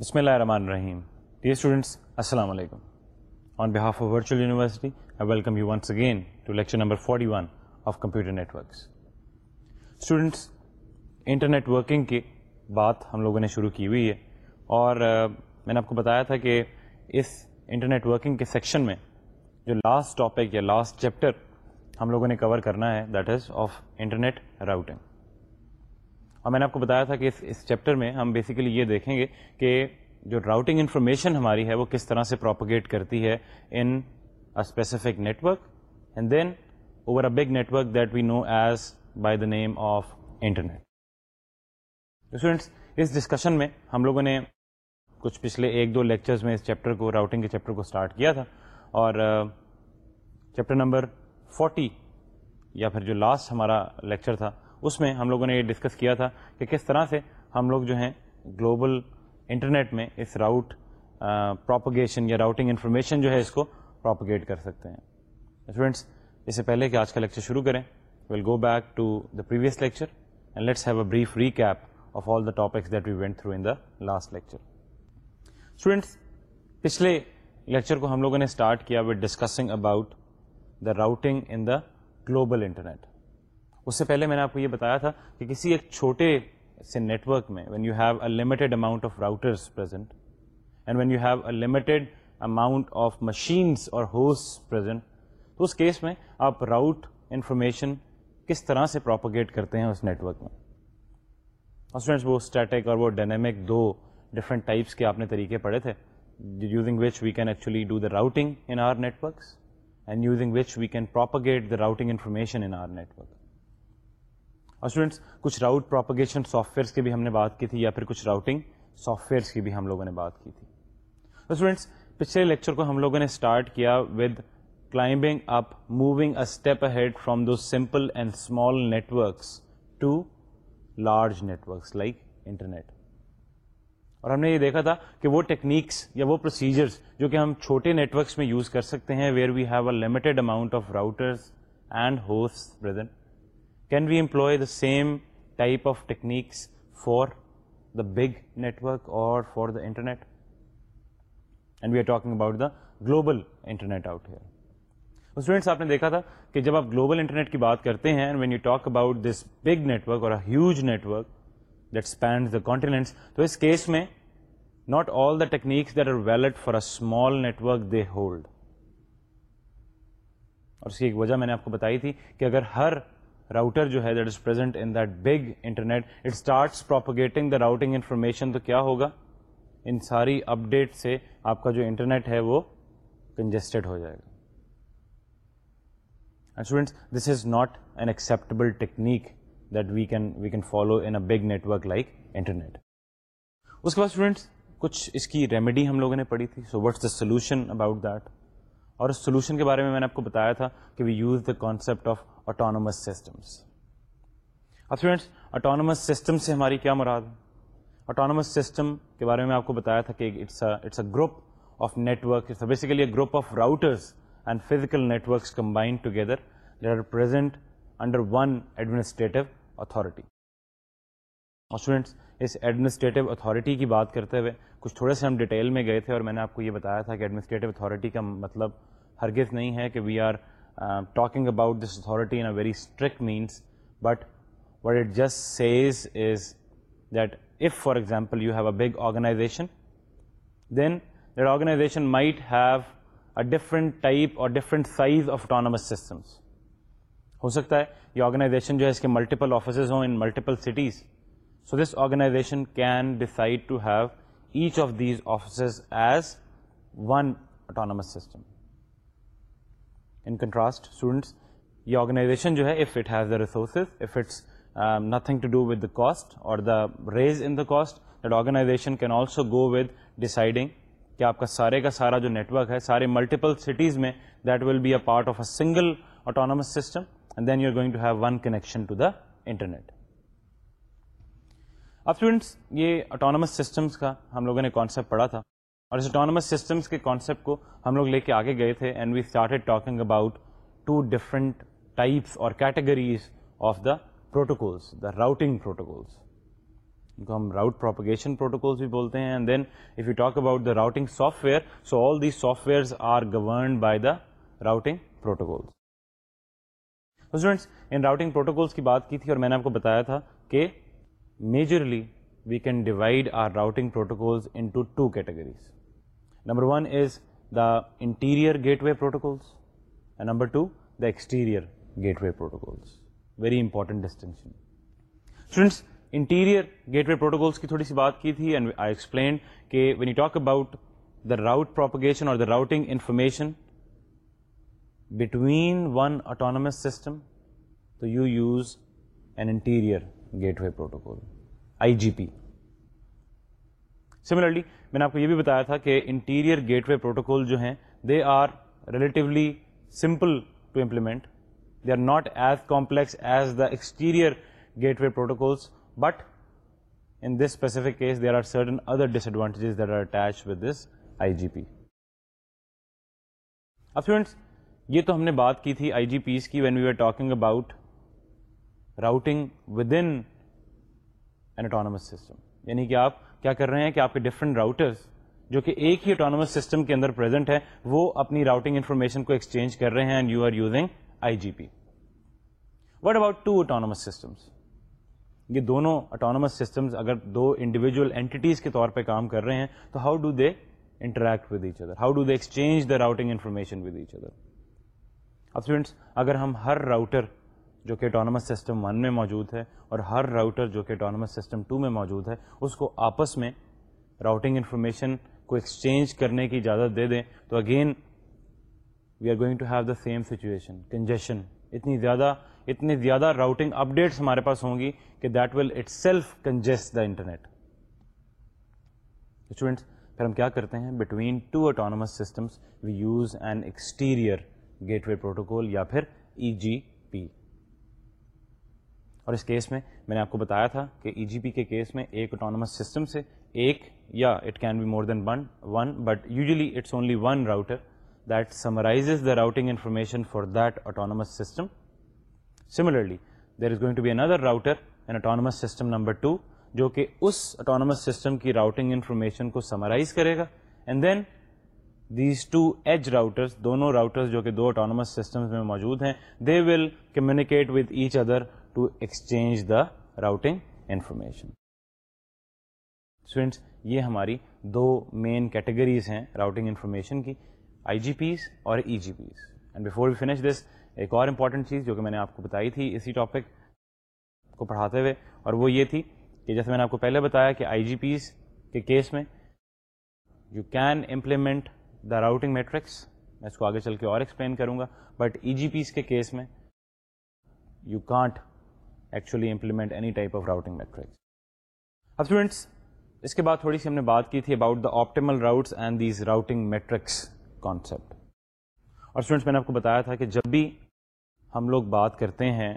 بسم اللہ الرحمن الرحیم ڈیئر اسٹوڈنٹس السلام علیکم on behalf of virtual university I welcome you once again to lecture number forty one of computer networks students internet working کی بات ہم لوگوں نے شروع کی ہوئی ہے اور میں نے آپ کو بتایا تھا کہ اس انٹرنیٹ ورکنگ کے سیکشن میں جو لاسٹ ٹاپک یا لاسٹ چیپٹر ہم لوگوں نے کور کرنا ہے that is of internet routing اور میں نے آپ کو بتایا تھا کہ اس اس چیپٹر میں ہم بیسیکلی یہ دیکھیں گے کہ جو راؤٹنگ انفارمیشن ہماری ہے وہ کس طرح سے پراپگیٹ کرتی ہے in specific network and then over a big network that we know as by the name of internet students اس ڈسکشن میں ہم لوگوں نے کچھ پچھلے ایک دو لیکچرز میں اس چیپٹر کو راؤٹنگ کے چیپٹر کو اسٹارٹ کیا تھا اور چیپٹر نمبر فورٹی یا پھر جو لاسٹ ہمارا لیکچر تھا اس میں ہم لوگوں نے یہ ڈسکس کیا تھا کہ کس طرح سے ہم لوگ جو ہیں گلوبل انٹرنیٹ میں اس راؤٹ پراپوگیشن یا راؤٹنگ انفارمیشن جو ہے اس کو پراپگیٹ کر سکتے ہیں اسٹوڈینٹس اس سے پہلے کہ آج کا لیکچر شروع کریں will go back to the previous lecture and let's have a brief recap of all the topics that we went through in the last lecture students پچھلے لیکچر کو ہم لوگوں نے اسٹارٹ کیا with discussing about the routing in the global internet اس سے پہلے میں نے آپ کو یہ بتایا تھا کہ کسی ایک چھوٹے سے نیٹ ورک میں when you have a limited amount of routers present and when you have a limited amount of machines اور ہوس پرزینٹ اس کیس میں آپ راؤٹ انفارمیشن کس طرح سے پراپوگیٹ کرتے ہیں اس نیٹ ورک میں اور اسٹوڈینٹس وہ اسٹیٹک اور وہ ڈائنامک دو ڈفرنٹ ٹائپس کے آپ نے طریقے پڑھے تھے using which we can actually do the routing in our net works and using which we can propagate the routing information in our network اور اسٹوڈینٹس کچھ راؤٹ پروپگیشن سافٹ ویئرس کی بھی ہم نے بات کی تھی یا پھر کچھ راؤٹنگ سافٹ ویئرس کی بھی ہم لوگوں نے بات کی تھی تو اسٹوڈینٹس پچھلے لیکچر کو ہم لوگوں نے اسٹارٹ کیا with climbing up moving a step ahead from two simple and small networks to large networks like internet اور ہم نے یہ دیکھا تھا کہ وہ ٹیکنیکس یا وہ پروسیجرس جو کہ ہم چھوٹے نیٹورکس میں یوز کر سکتے ہیں where we have a limited amount of routers and host present can we employ the same type of techniques for the big network اور for the internet and we are talking about the global internet out here students آپ نے دیکھا تھا کہ جب آپ global internet کی بات کرتے ہیں when you talk about this big network network or huge that the continents تو اس کیس میں not all the techniques that are valid for a small network they hold اور اس کی ایک وجہ میں نے آپ کو بتائی تھی کہ اگر ہر راؤٹر جو ہے that is present in that big internet it starts propagating the routing information تو کیا ہوگا ان ساری اپ ڈیٹ سے آپ کا جو انٹرنیٹ ہے وہ کنجسٹڈ ہو جائے گا students this is not an acceptable technique that we can we can follow in a big network like internet اس کے بعد اسٹوڈینٹس کچھ اس کی ریمیڈی ہم لوگوں نے پڑھی تھی so what's the solution about that اور اس سولوشن کے بارے میں میں نے آپ کو بتایا تھا کہ we use the concept of autonomous systems اب فرینڈس اٹانومس سسٹم سے ہماری کیا مراد اٹانومس سسٹم کے بارے میں آپ کو بتایا تھا کہ a group of and physical combined together that are present under one administrative authority students اس ایڈمنسٹریٹو اتھارٹی کی بات کرتے ہوئے کچھ تھوڑے سے ہم ڈیٹیل میں گئے تھے اور میں نے آپ کو یہ بتایا تھا کہ ایڈمنسٹریٹو اتھارٹی کا مطلب ہرگز نہیں ہے کہ we are talking about this authority in a very strict means but what it just says is that if for example you have a big organization then that organization might have a different type اور different size of autonomous systems ہو سکتا ہے یہ organization جو ہے اس کے multiple offices ہوں in multiple cities so this organization can decide to have each of these offices as one autonomous system in contrast students یہ آرگنائزیشن جو ہے if it has the resources if it's nothing to do with the cost اور the rise in the cost that organization can also go with deciding کہ آپ کا سارے کا سارا جو نیٹ ورک ہے سارے ملٹیپل سٹیز میں that will be a part of a single autonomous system and then you are going to have one connection to the internet اب اسٹوڈینٹس یہ اٹانومس سسٹمس کا ہم لوگوں نے کانسیپٹ پڑھا تھا اور اس اٹانومس سسٹمس کے کانسیپٹ کو ہم لوگ لے کے آگے گئے تھے and we started talking about two different types اور categories of the protocols the routing protocols کو ہم راؤٹ پروپگیشن پروٹوکولس بھی بولتے ہیں and then if you talk about the routing software so all the soft wears are governed by the routing protocols students in routing protocols کی بات کی تھی اور میں نے آپ کو بتایا تھا کہ majorly we can divide our routing protocols into two categories number one is the interior gateway protocols and number two the exterior gateway protocols very important distinction students interior gateway protocols کی تھوڑی سی بات کی تھی and I explained کہ when you talk about the route propagation اور the routing information between one autonomous system تو you use an interior gateway protocol I G P similarly میں نے آپ کو یہ بھی بتایا تھا کہ انٹیریئر گیٹ وے پروٹوکول جو ہیں they are relatively simple to implement they are not as complex as the exterior gateway protocols but in this specific case there are certain other disadvantages that are attach with this I G P اب friends یہ تو ہم نے بات کی تھی I G Ps کی when we are talking about routing with in autonomous system یعنی کہ آپ کیا کر رہے ہیں کہ آپ کے ڈفرینٹ راؤٹرس جو کہ ایک ہی اٹانومس سسٹم کے اندر پریزنٹ ہے وہ اپنی راؤٹنگ انفارمیشن کو ایکسچینج کر رہے ہیں and you are using I G P what about two autonomous systems یہ دونوں اٹانومس سسٹمس اگر دو انڈیویجول اینٹیز کے طور پہ کام کر رہے ہیں تو how do they interact with each other how do they exchange the routing information with each other اب فرینڈس اگر ہم ہر راؤٹر جو کہ اٹانومس سسٹم ون میں موجود ہے اور ہر راؤٹر جو کہ اٹانومس سسٹم ٹو میں موجود ہے اس کو آپس میں راؤٹنگ انفارمیشن کو ایکسچینج کرنے کی اجازت دے دیں تو again we are going to have the same situation congestion اتنی زیادہ اتنی زیادہ راؤٹنگ اپڈیٹس ہمارے پاس ہوں گی کہ that will it self congest the internet students پھر ہم کیا کرتے ہیں between two autonomous systems we use an exterior gateway protocol یا پھر ای جی پی اور اس کیس میں میں نے آپ کو بتایا تھا کہ ای جی پی کے کیس میں ایک اٹانومس سسٹم سے ایک یا it can be more than one one but usually it's only one router that summarize the routing information for that autonomous system similarly there is going to be another router in autonomous system number two جو کہ اس autonomous system کی routing information کو summarize کرے گا and then these two edge routers دونوں routers جو کہ دو اٹانومس سسٹم میں موجود ہیں they will communicate with each other to exchange the routing information students یہ ہماری دو مین کیٹیگریز ہیں راؤٹنگ انفارمیشن کی آئی جی پیز اور ای G Ps and before we finish this ایک اور امپورٹنٹ چیز جو کہ میں نے آپ کو بتائی تھی اسی ٹاپک کو پڑھاتے ہوئے اور وہ یہ تھی کہ جیسے میں نے آپ کو پہلے بتایا کہ آئی جی پیز کے کیس میں you can implement the routing metrics میں اس کو آگے چل کے اور ایکسپلین کروں گا بٹ ای جی پیز کے کیس میں you can't actually implement any type of routing metrics اب اس کے بعد تھوڑی سی ہم نے بات کی تھی about the optimal routes and these routing metrics concept اور اسٹوڈینٹس میں نے آپ کو بتایا تھا کہ جب بھی ہم لوگ بات کرتے ہیں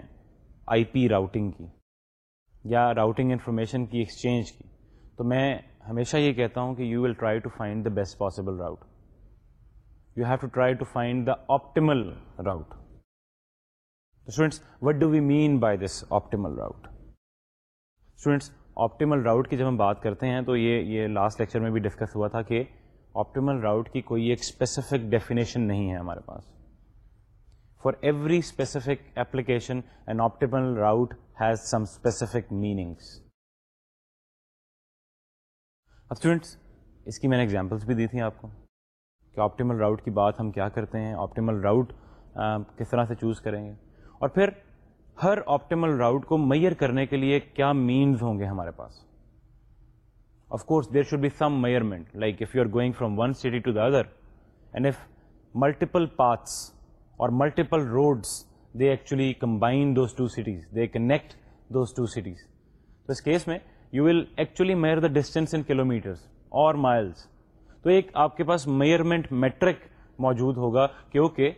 آئی پی راؤٹنگ کی یا راؤٹنگ انفارمیشن کی ایکسچینج کی تو میں ہمیشہ یہ کہتا ہوں کہ you will try to find the best possible route you have to try to find the optimal route students what do we mean by this optimal route students optimal route کی جب ہم بات کرتے ہیں تو یہ یہ لاسٹ لیکچر میں بھی ڈسکس ہوا تھا کہ آپٹیمل راؤٹ کی کوئی ایک اسپیسیفک ڈیفینیشن نہیں ہے ہمارے پاس for every specific application and optimal route has some specific meanings اب اسٹوڈینٹس اس کی میں نے ایگزامپلس بھی دی تھیں آپ کو کہ آپٹیمل راؤٹ کی بات ہم کیا کرتے ہیں آپٹیمل راؤٹ کس طرح سے چوز کریں گے اور پھر ہر آپٹیمل راؤٹ کو میئر کرنے کے لیے کیا مینز ہوں گے ہمارے پاس of course there should be some measurement like if you are going from one city to the other and if multiple paths اور multiple roads they actually combine those two cities they connect those two cities تو اس case میں you will actually measure the distance in kilometres اور miles تو ایک آپ کے پاس میئرمنٹ میٹرک موجود ہوگا کیونکہ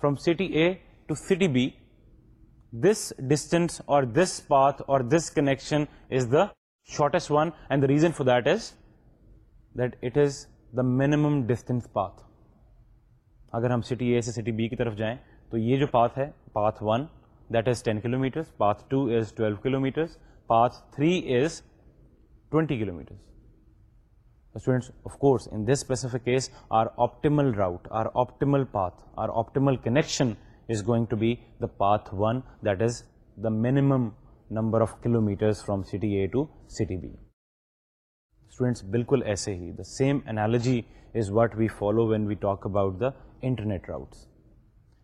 from city A to city B this distance or this path or this connection is the shortest one and the reason for that is that it is the minimum distance path اگر ہم city اے سے city be کی طرف جائیں تو یہ جو path ہے path one that is ten kilometres path two is twelve kilometres path three is twenty kilometres students of course in this specific case our optimal route or optimal path or optimal connection is going to be the path one that is the minimum number of kilometres from city A to city B students بالکل ایسے ہی the same analogy is what we follow when we talk about the internet route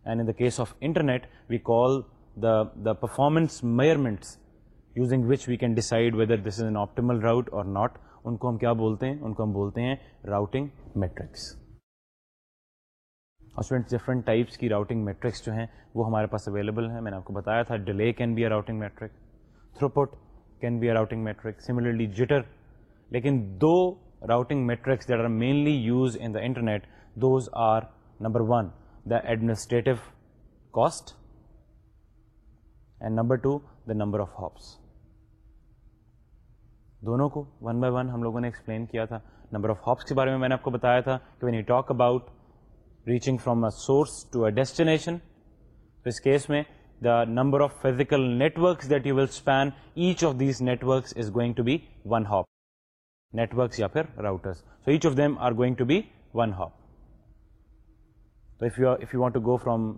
and in the case of internet we call the the performance measurement using which we can decide whether this is an optimal route or not ان کو ہم کیا بولتے ہیں ان کو ہم بولتے ہیں راؤٹنگ میٹرکس اور ڈفرنٹ ٹائپس کی راؤٹنگ میٹرکس جو ہیں وہ ہمارے پاس اویلیبل ہیں میں نے آپ کو بتایا تھا delay can be a routing metric throughput can be a routing metric similarly jitter لیکن دو routing metrics that are mainly use in the internet those are number one the administrative cost and number two the number of hops دونوں کو one by one ہم لوگوں نے explain کیا تھا number of hops کے بارے میں میں نے آپ کو بتایا تھا کہ when you talk about reaching mein, source to a destination تو اس کیس میں the number of physical networks that you will span each of Networks ya phir is going to be one hop networks یا پھر routers each of them are going to be one hop تو go from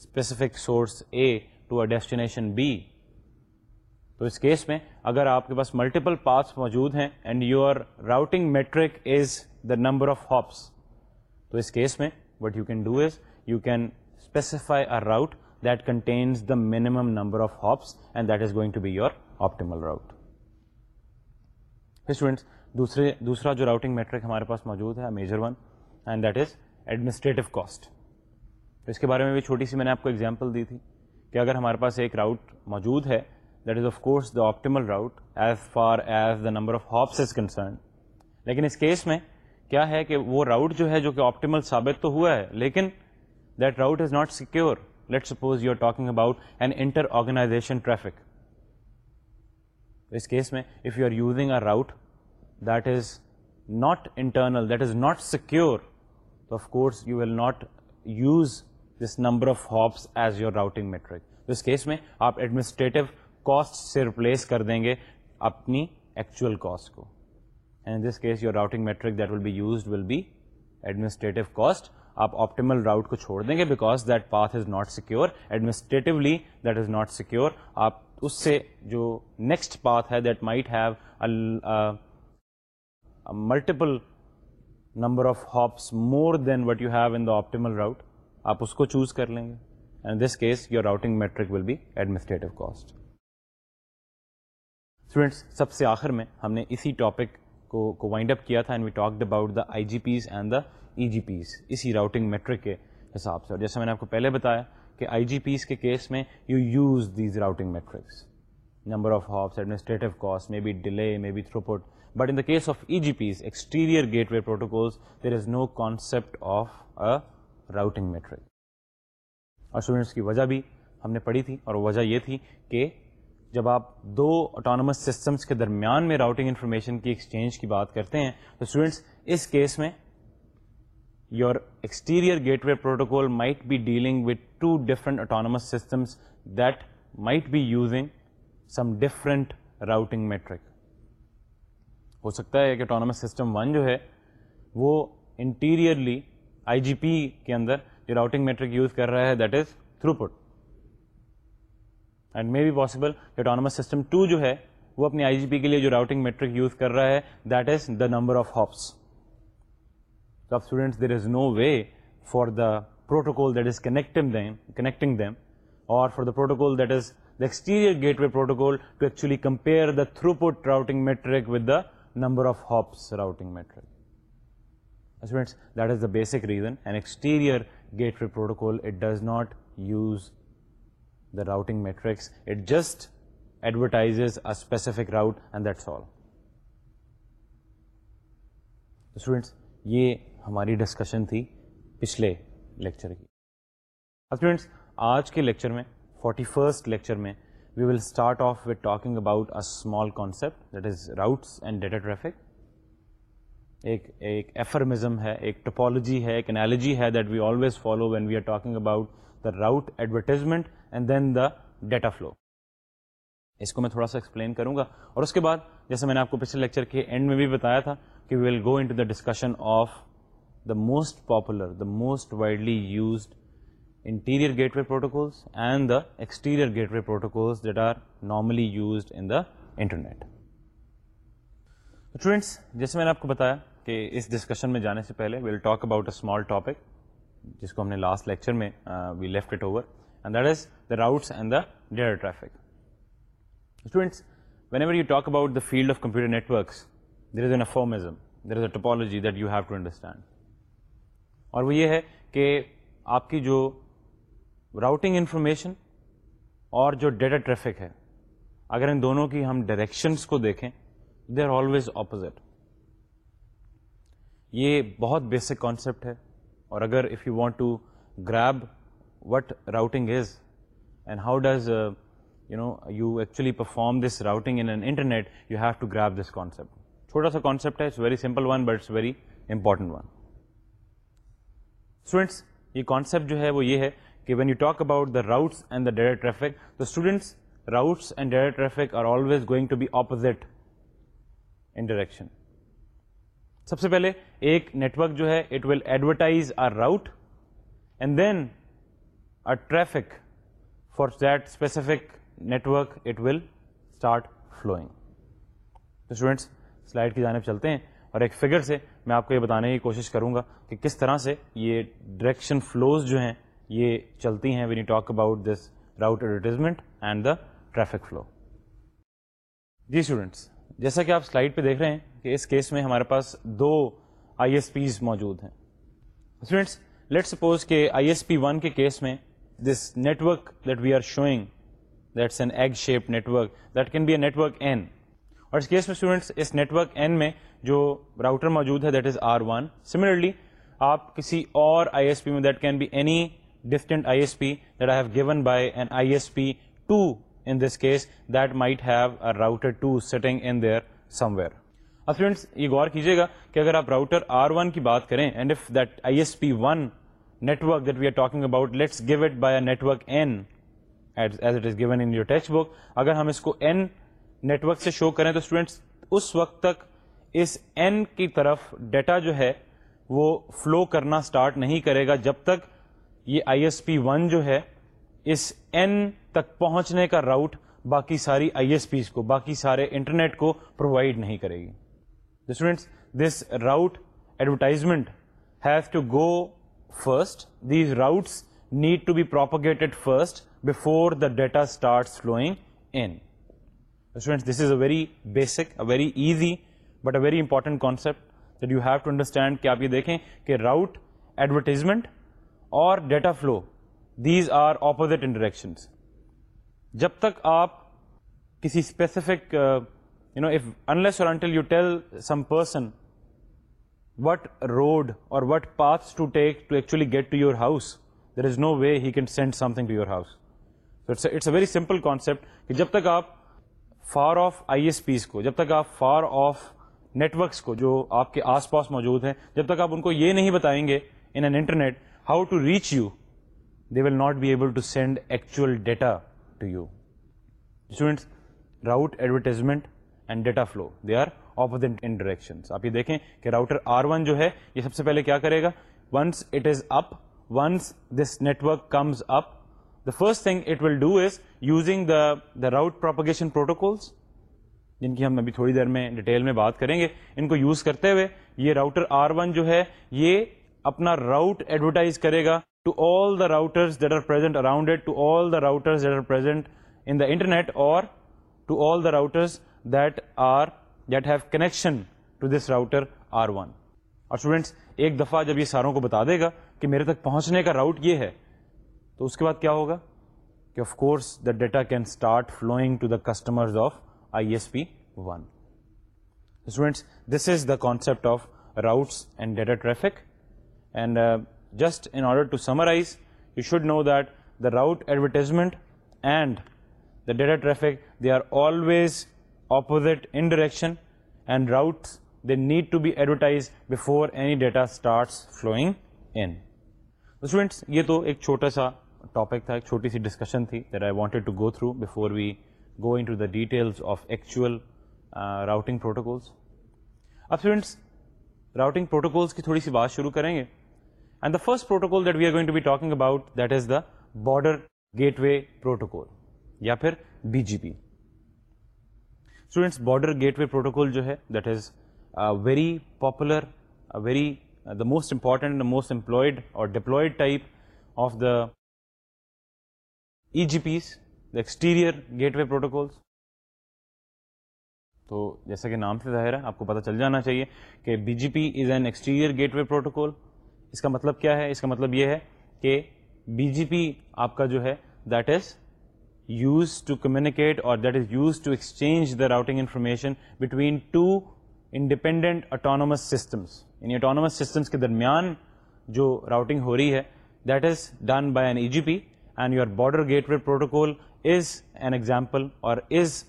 specific source A to a destination B تو اس case میں اگر آپ کے پاس ملٹیپل پاتھس موجود ہیں and your routing metric is the number of hops تو اس کیس میں what you can do is you can specify our route that contains the minimum number of hops and that is going to be your optimal route students دوسرے دوسرا جو routing metric ہمارے پاس موجود ہے major one and that is administrative cost اس کے بارے میں بھی چھوٹی سی میں نے آپ کو ایگزامپل دی تھی کہ اگر ہمارے پاس ایک راؤٹ موجود ہے that is of course the optimal route as far as the number of hops is concern لیکن اس کیس میں کیا ہے کہ وہ راؤٹ جو ہے جو کہ آپٹیمل ثابت تو ہوا ہے لیکن that route is not secure let suppose you are talking about an inter organization traffic اس کیس میں if you are using a route that is not internal that is not secure تو of course you will not use this number of hops as your routing metric اس case میں آپ administrative cost سے replace کر دیں گے اپنی actual cost کو and this case routing metric that will be used will be administrative cost آپ آپٹیمل راؤٹ کو چھوڑ دیں گے because that path is not secure administratively that is not secure آپ اس سے جو نیکسٹ پاتھ ہے that might have multiple number of hops more than what you have in the optimal route آپ اس کو چوز کر لیں گے and this case your routing metric will be administrative cost students سب سے آخر میں ہم نے اسی ٹاپک کو کو وائنڈ اپ کیا تھا and we talked about the I G Ps and the E G Ps اسی راؤٹنگ میٹرک کے حساب سے اور جیسے میں نے آپ کو پہلے بتایا کہ آئی جی پیز کے کیس میں you use these routing metrics number of hops administrative cost may be delay may be throughput but in the case of E G Ps exterior gateway protocols there is no concept of a routing metric اور students کی وجہ بھی ہم نے پڑھی تھی اور وجہ یہ تھی کہ جب آپ دو آٹونس سسٹمس کے درمیان میں راؤٹنگ انفارمیشن کی ایکسچینج کی بات کرتے ہیں تو اسٹوڈینٹس اس کیس میں your exterior gateway protocol might be dealing with two different autonomous systems that might be using some different routing metric ہو سکتا ہے کہ آٹونس سسٹم ون جو ہے وہ انٹیریئرلی آئی جی پی کے اندر جو راؤٹنگ میٹرک یوز کر رہا ہے that is throughput and may be possible autonomous system two جو ہے وہ اپنی آئی جی پی کے لیے جو راؤٹنگ میٹرک یوز کر رہا ہے that is the number of hops تو اب students there is no way for the protocol that is connecting them connecting them or for the protocol that is the exterior gateway protocol to actually compare the throughput routing metric with the number of hops routing metric students that is the basic reason and exterior gateway protocol it does not use routing metrics it just advertise افک route and that's all students یہ ہماری discussion تھی پچھلے lecture کی students آج کے lecture میں forty first lecture میں we will start off with talking about a small concept that is routes and data traffic ایک ایک ایفرمزم ہے ایک ٹپالوجی ہے ایک انالوجی ہے that we always follow when we are talking about the route advertisement and then the data flow اس کو میں تھوڑا سا ایکسپلین کروں گا اور اس کے بعد جیسے میں نے آپ کو پچھلے لیکچر کے اینڈ میں بھی بتایا تھا کہ we will go in discussion of the most popular the most widely used interior gateway protocols and the exterior gateway protocol normally used in the internet students جیسے میں نے آپ کو بتایا کہ اس ڈسکشن میں جانے سے پہلے will talk about a small topic جس کو ہم نے لاسٹ لیکچر میں we left it over and that is the routes and the data traffic students whenever you talk about the field of computer networks there is an aphorism there is a topology that you have to understand اور وہ یہ ہے کہ آپ کی جو routing information اور جو ڈیٹا ٹریفک ہے اگر ان دونوں کی ہم ڈائریکشنس کو دیکھیں دے آر آلویز آپوزٹ یہ بہت بیسک کانسیپٹ ہے اور اگر if you want to grab what routing is and how does you know you actually perform this routing internet you have to grab this concept چھوٹا سا conceptually simple one but very important one students یہ concept جو ہے وہ یہ ہے کہ when you talk about the routes and the directory students routes and direct going to be apt interaction سب سے پہلے ایک نیٹورک جو ہے it will advertise our route and then traffic for that specific network it will start flowing students slide کی جانب چلتے ہیں اور ایک فگر سے میں آپ کو یہ بتانے کی کوشش کروں گا کہ کس طرح سے یہ ڈائریکشن فلوز جو ہیں یہ چلتی ہیں we need talk about this route advertisement and the traffic flow جی اسٹوڈینٹس جیسا کہ آپ سلائڈ پہ دیکھ رہے ہیں کہ اس کیس میں ہمارے پاس دو آئی ایس پیز موجود ہیں اسٹوڈینٹس لیٹ سپوز کے آئی ایس پی ون کے کیس میں this network that we are showing that's an egg shape network that can be a network N اور اس case میں جو router موجود ہے that is R one similarly آپ کسی اور آئی ایس پی میں that can be any different I S P that I have given by an I S P to in this case that might have a router to setting in there somewhere اب students یہ غور کیجیے گا کہ اگر آپ router R one کی بات کریں and if that I S P one network that we are talking about let's give it by a network N as it is given in your textbook اگر ہم اس کو N network سے شو کریں تو students اس وقت تک اس N کی طرف ڈیٹا جو ہے وہ فلو کرنا اسٹارٹ نہیں کرے گا جب تک یہ آئی ایس پی ون جو ہے اس این تک پہنچنے کا راؤٹ باقی ساری آئی ایس پیز کو باقی سارے انٹرنیٹ کو پرووائڈ نہیں کرے گی students this route advertisement have to go first these routes need to be propagated first before the data start flowing and this is a very basic very easy but a very important concept that you have to understand کہ آپ یہ دیکھیں کہ route advertisement اور data flow these are opposite interaction جب تک آپ کسی specific you know if unless or until you tell some person what road or what paths to take to actually get to you house there is no way he can send something to your house it's a very simple concept کہ جب تک آپ far of I S P کو جب تک آپ far off networks کو جو آپ کے آس پاس موجود ہیں جب تک آپ ان کو یہ نہیں بتائیں گے in an internet how to reach you they will not be able to send actual data to you students route advertisement and data flow they are router ہم بات کریں گے ان کو یوز کرتے ہوئے یہ راؤٹر آر ون جو ہے یہ اپنا راؤٹ ایڈورٹائز کرے گا that have connection to this router R one اور اسٹوڈینٹس ایک دفعہ جب یہ ساروں کو بتا دے گا کہ میرے تک پہنچنے کا راؤٹ یہ ہے تو اس کے بعد کیا ہوگا کہ of course the data can start flowing to the customers of I S P one students this is the concept of routes and data traffic and just in order to summarize you should know that the route advertisement and the data traffic they are always opposite in direction and route the need to be advertise before any data start flowing انٹس یہ تو ایک چھوٹا سا topic تھا ایک چھوٹی سی ڈسکشن تھی there I wanted to go through before we go into the details of actual routing protocols اب اسٹوڈینٹس راؤٹنگ پروٹوکولس کی تھوڑی سی بات شروع کریں گے and the first protocol that we are going to be talking about that is the border gateway protocol یا پھر B G P students border gateway protocol جو ہے that is very popular very the most important most employed اور deployed type of the E G Ps the exterior gateway protocols تو جیسا کہ نام سے ظاہر ہے آپ کو پتہ چل جانا چاہیے کہ B G P is an exterior gateway protocol اس کا مطلب کیا ہے اس کا مطلب یہ ہے کہ بی جی پی آپ کا جو ہے that is use to communicate or that is use to exchange the routing information between two independent autonomous systems یعنی اٹانومس سسٹمس کے درمیان جو راؤٹنگ ہو رہی ہے that is done by an E G P and your border gateway protocol is an example or is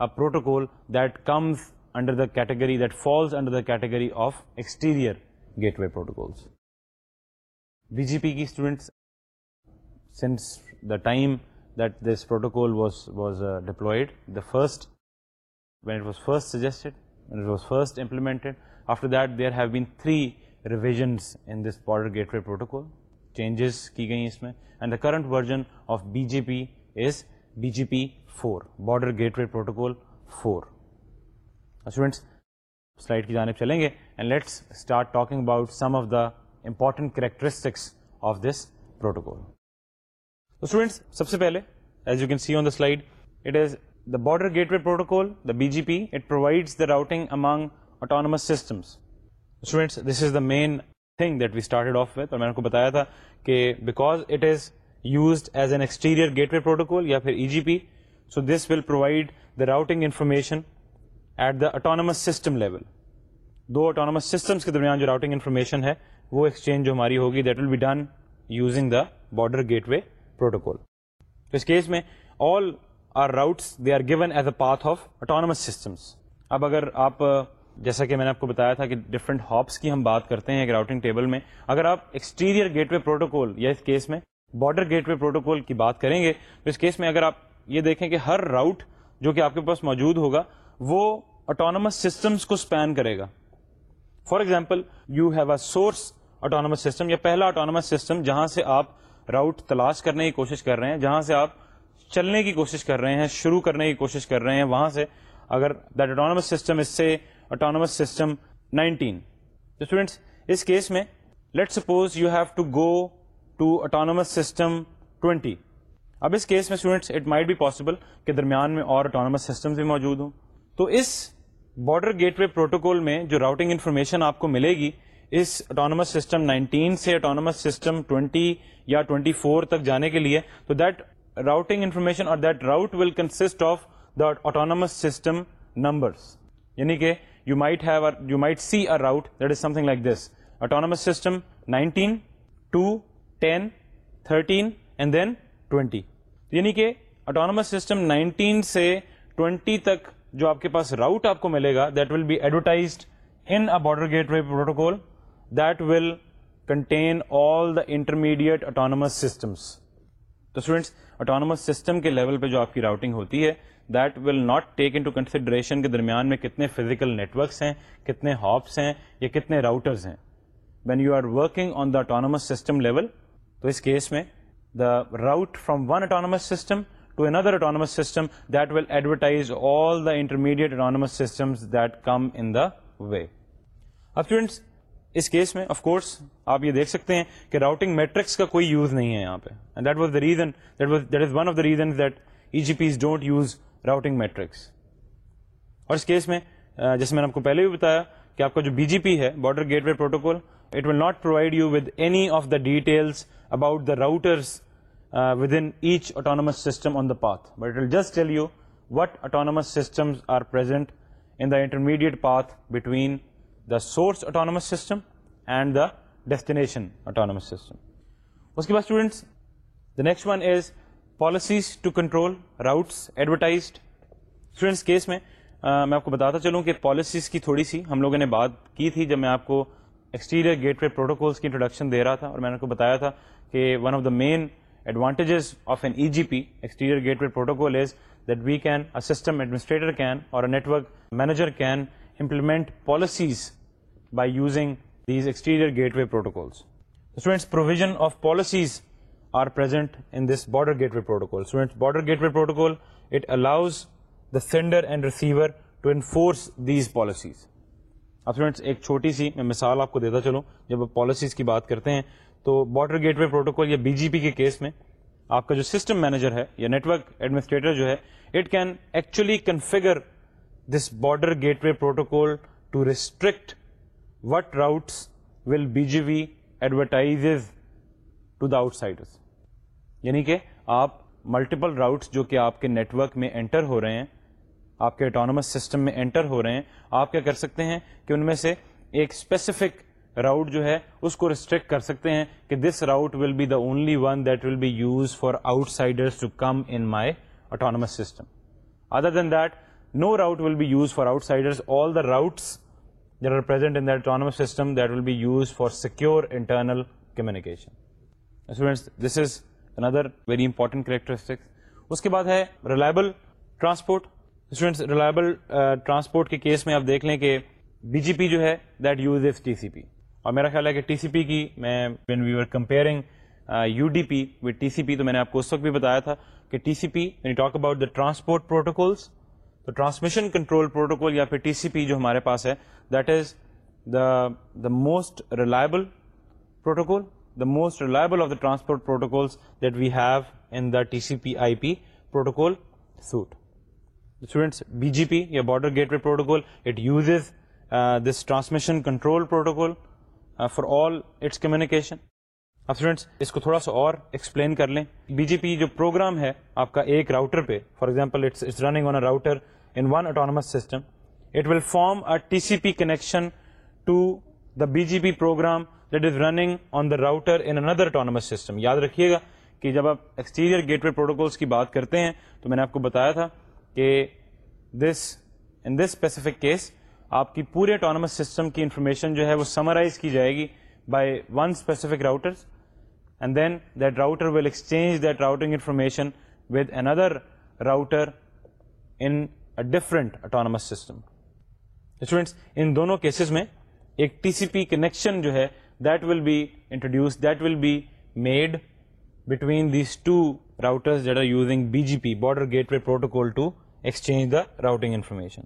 a protocol that comes under the category that falls under the category of exterior gateway protocols be G P کی students since the time that this protocol was was deployed the first when was first suggested first implemented after that there have been three revise in this border gateway protocol changes کی گئیں اس میں and the current version of B J P is B J P four border gateway protocol four students کی جانب چلیں گے and let's start talking about some of the important characteristics of this protocol students سب سے پہلے as you can see on the slide it is the border gateway protocol the B G P it provides the routing among autonomous systems students this is the main thing that we started off with اور میں نے کو بتایا تھا کہ because it is used as an exterior gateway protocol یا پھر E G P so this will provide the routing information at the autonomous system level دو اٹانومس سسٹمس کے درمیان جو راؤٹنگ انفارمیشن ہے وہ ایکسچینج جو ہماری ہوگی that will be done using the border gateway all routes they are given as a path of autonomous systems اب اگر آپ جیسا کہ میں نے آپ کو بتایا تھا کہ ڈفرنٹ ہاپس کی ہم بات کرتے ہیں ایک راؤٹنگ ٹیبل میں اگر آپ ایکسٹیریئر گیٹ وے پروٹوکول یا اس کیس میں بارڈر گیٹ وے پروٹوکول کی بات کریں گے تو اس کیس میں اگر آپ یہ دیکھیں کہ ہر راؤٹ جو کہ آپ کے پاس موجود ہوگا وہ اٹانومس سسٹمس کو اسپین کرے گا for example you have a source autonomous system یا پہلا اٹانومس سسٹم جہاں سے آپ راؤٹ تلاش کرنے کی کوشش کر رہے ہیں جہاں سے آپ چلنے کی کوشش کر رہے ہیں شروع کرنے کی کوشش کر رہے ہیں وہاں سے اگر دیٹ اٹانومس سسٹم اس سے اٹانومس سسٹم نائنٹین تو اسٹوڈینٹس اس کیس میں let suppose you have to go to autonomous system twenty اب اس کیس میں students it might be possible کے درمیان میں اور اٹانومس سسٹمز بھی موجود ہوں تو اس بارڈر گیٹ وے پروٹوکول میں جو راؤٹنگ انفارمیشن آپ کو ملے گی اس اٹانومس سسٹم 19 سے اٹانومس سسٹم 20 یا 24 تک جانے کے لیے تو دیٹ راؤٹنگ انفارمیشن اور that route will consist of the autonomous system number یعنی کہ you might have you might see route that is something like this autonomous system nineteen two ten thirteen and then twenty یعنی کہ autonomous system nineteen سے twenty تک جو آپ کے پاس راؤٹ آپ کو ملے گا that will be advertised advertise under gateway protocol that will contain all the intermediate autonomous systems تو اسٹوڈینٹس اٹانومس سسٹم کے لیول پہ جو آپ کی راؤٹنگ ہوتی ہے that will not take into consideration کے درمیان میں کتنے فزیکل نیٹورکس ہیں کتنے ہاپس ہیں یا کتنے راؤٹرز ہیں when you are working on the autonomous system level تو اس کیس میں the route from one autonomous system to another autonomous system that will advertise all the intermediate autonomous systems that come in the way اب students اس case میں of course آپ یہ دیکھ سکتے ہیں کہ راؤٹنگ میٹرکس کا کوئی یوز نہیں ہے یہاں پہ that that was the reason is one of the reason that E G Ps don't use routing metrics اور اس کیس میں جیسے میں نے آپ کو پہلے بھی بتایا کہ آپ کا جو بی جی پی ہے border gateway protocol it will not provide you with any of the details about the routers within each autonomous system on the path but it will just tell you what autonomous system are present in the intermediate path between source autonomous system and the destination autonomous system اس کے بعد the next one is policies to control advertised advertise case میں میں آپ کو بتاتا چلوں کہ پالیسیز کی تھوڑی سی ہم لوگوں نے بات کی تھی جب میں آپ کو ایکسٹیریئر گیٹ وے پروٹوکولس کی انٹروڈکشن دے رہا تھا اور میں نے آپ کو بتایا تھا کہ one of the main advantages of an E G P exterior gateway protocol is that we can a system administrator can or network manager can implement policies by using these exterior gateway protocols so provision of policies are present in this border gateway protocol border gateway protocol it allows the sender and receiver to enforce these policies اب students ایک چھوٹی سی میں مثال آپ کو دیتا چلوں جب آپ پالیسیز کی بات کرتے ہیں تو بارڈر گیٹ وے پروٹوکول یا بی جی پی کے کیس میں آپ کا جو سسٹم مینیجر ہے یا نیٹورک ایڈمنسٹریٹر جو ہے it can actually configure this border gateway protocol to restrict what routes will B G we advertise to the outsiders یعنی کہ آپ ملٹیپل راؤٹس جو کہ آپ کے نیٹ ورک میں انٹر ہو رہے ہیں آپ کے اٹانومس سسٹم میں انٹر ہو رہے ہیں آپ کیا کر سکتے ہیں کہ ان میں سے ایک اسپیسیفک راؤٹ جو ہے اس کو ریسٹرکٹ کر سکتے ہیں کہ this route will be the only one that will be use for out to come in my autonomous system other than that no route will be use for outsiders system will be use for secure internal communication very important characteristic اس کے بعد reliable transport کے case میں آپ دیکھ لیں کہ B G P جو ہے that uses T C P اور میرا خیال ہے کہ ٹی سی پی کی میں when we are comparing U D P with T C P تو میں نے آپ کو اس وقت بھی بتایا تھا کہ T C P talk about the transport protocols تو ٹرانسمیشن کنٹرول پروٹوکول یا پھر ٹی سی پی جو ہمارے پاس ہے that is the the most reliable protocol the most reliable of the transport protocol that we have in the T C P I P protocol suite students B G P یا border gateway protocol it use this transmission control protocol for all its communication اب students اس کو تھوڑا سا اور explain کر لیں B J پی جو پروگرام ہے آپ کا ایک راؤٹر پہ for example it's running on a router in one autonomous system it will form a T C P connection to the B J P program that is running on the router in another autonomous system یاد رکھیے گا کہ جب آپ exterior gateway protocols کی بات کرتے ہیں تو میں نے آپ کو بتایا تھا کہ this in this specific case آپ کی پورے اٹانومس سسٹم کی انفارمیشن جو ہے وہ سمرائز کی جائے گی by one specific routers and then that router will exchange that routing information with another router in different autonomous system students ان دونوں کیسز میں ایک ٹی سی پی کنیکشن جو ہے that will be introduce that will be made between these two router B G P border gateway protocol to exchange the routing information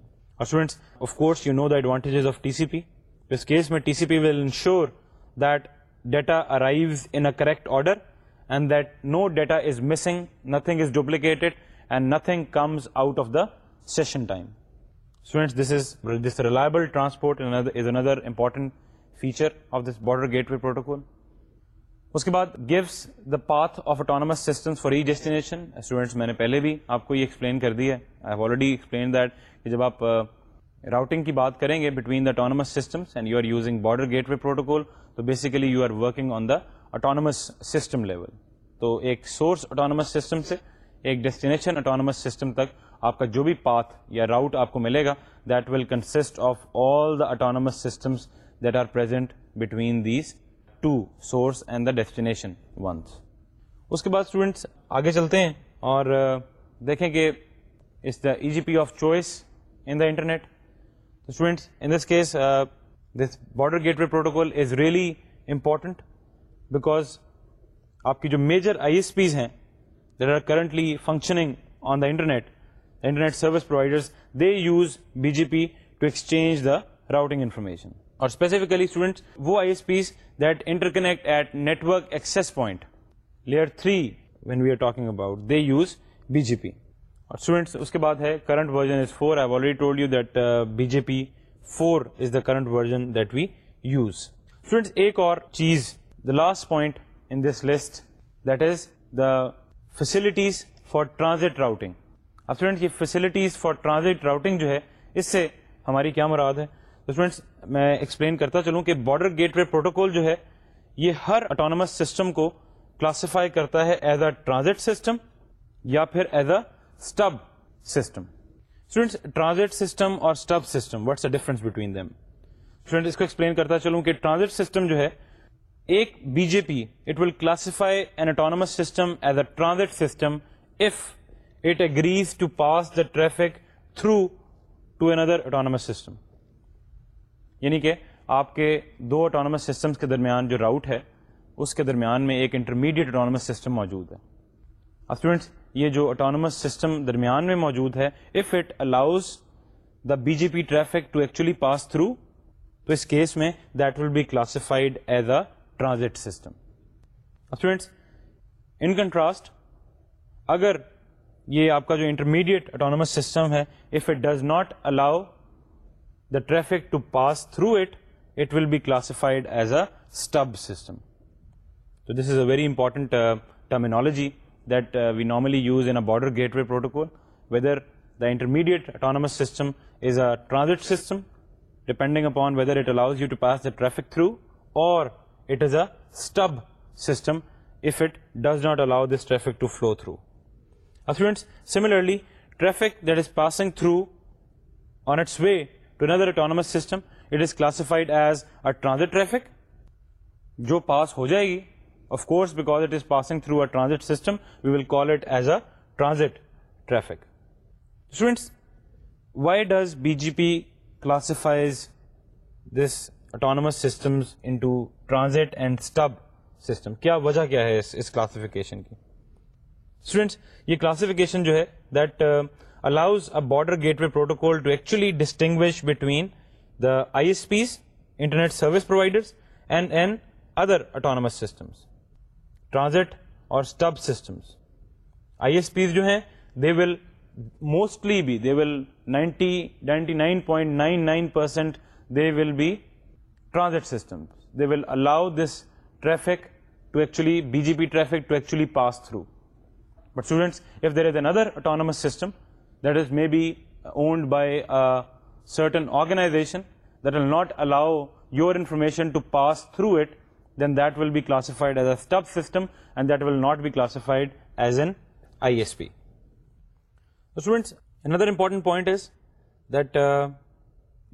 اور advantages of T C P اس case میں T C P will ensure that data arrives in exact order and that no data is missing nothing is duplicated and nothing comes out of the session time this is this reliable transport is another important feature of this border gateway protocol اس کے بعد gives the path of autonomous system for E destination students میں نے پہلے بھی آپ کو یہ ایکسپلین کر دی ہے I have already explain that کہ جب آپ راؤٹنگ کی بات کریں گے between the autonomous systems and you are using border gateway protocol تو basically you are working on the autonomous system level تو ایک سورس اٹانومس سسٹم سے ایک ڈیسٹینیشن اٹانومس سسٹم تک آپ کا جو بھی پاتھ یا راؤٹ آپ کو ملے گا that will consist of all the autonomous systems that are present between these two source and the destination ones اس کے بعد اسٹوڈنٹس آگے چلتے ہیں اور دیکھیں کہ is the E G P of choice in the internet students in this case this border gateway protocol is really important because آپ کی جو میجر آئی ایس پیز ہیں there are currently functioning on the internet internet service providers they use B G P to exchange the routing information اور specifically specifically وہ I S Ps that interconnect at network access point layer three when we are talking about they use B G P students اس کے بعد ہے current version is four I already told you that B J P four is the current version that we use students ایک اور چیز the last point in this list that is the facilities for transit routing students یہ facilities for transit routing جو ہے اس سے ہماری کیا مراد ہے اسٹوڈینٹس میں ایکسپلین کرتا چلوں کہ بارڈر گیٹ وے پروٹوکول جو ہے یہ ہر اٹانومس سسٹم کو کلاسیفائی کرتا ہے ایز اے ٹرانزٹ سسٹم یا پھر ایز اے ٹرانزٹ سسٹم اور stub system what's a difference بٹوینٹس کون کرتا چلوں کہ ٹرانزٹ سسٹم جو ہے ایک B J P it will classify an autonomous system as a transit system if it agrees to pass the traffic through to another autonomous system یعنی کہ آپ کے دو اٹونس سسٹمس کے درمیان جو راؤٹ ہے اس کے درمیان میں ایک انٹرمیڈیٹ اٹانومس سسٹم موجود ہے اب یہ جو اٹانومس سسٹم درمیان میں موجود ہے if it allows the B J P traffic to actually pass through تو اس کیس میں that will be classified as a transit system students in contrast اگر یہ آپ کا جو انٹرمیڈیٹ اٹانومس سسٹم ہے if it does not allow the traffic to pass through it it will be classified as a stub system تو this is a very important terminology that we normally use in border gateway protocol whether the intermediate autonomous system is a transit system depending upon whether it allows you to pass the traffic through or it is a stub system if it does not allow this traffic to flow through students similarly traffic that is passing through on its way to other autonomous system it is classified as a transit traffic جو پاس ہو جائے گی of course because it is passing through a transit system we will call it as a transit traffic students why does B G P classifies this autonomous systems into transit and stub system کیا وجہ کیا ہے اس classification کی students یہ classification جو ہے border gateway protocol to actually distinguish between the I S Ps internet service provider and and other autonomous systems transit اور stub systems I S Ps جو ہیں they will transit system they will allow this traffic to actually B J P traffic to actually pass through but students if there is another autonomous system that is may be owned by certain organization that will not allow your information to pass through it then that will be classified as a and that will not be classified as an I S P it's important point is that